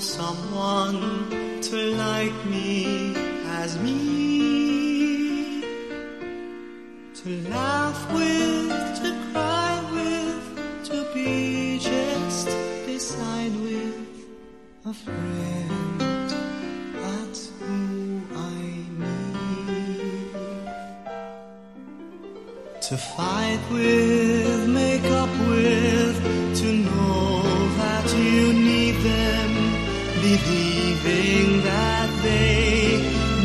someone to like me as me. To laugh with, to cry with, to be just beside with a friend. That's who I need. To fight with, make up with, to know that you believing that they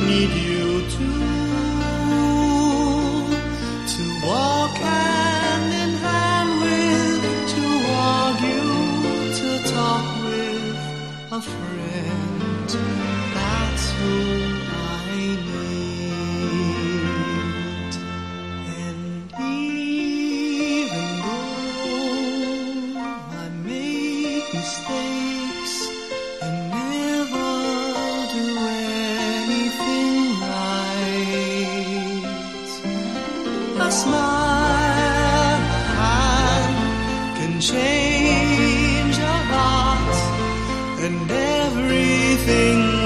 need you too. To walk hand in hand with, to argue, to talk with a friend. That's who smile. Can change a heart and everything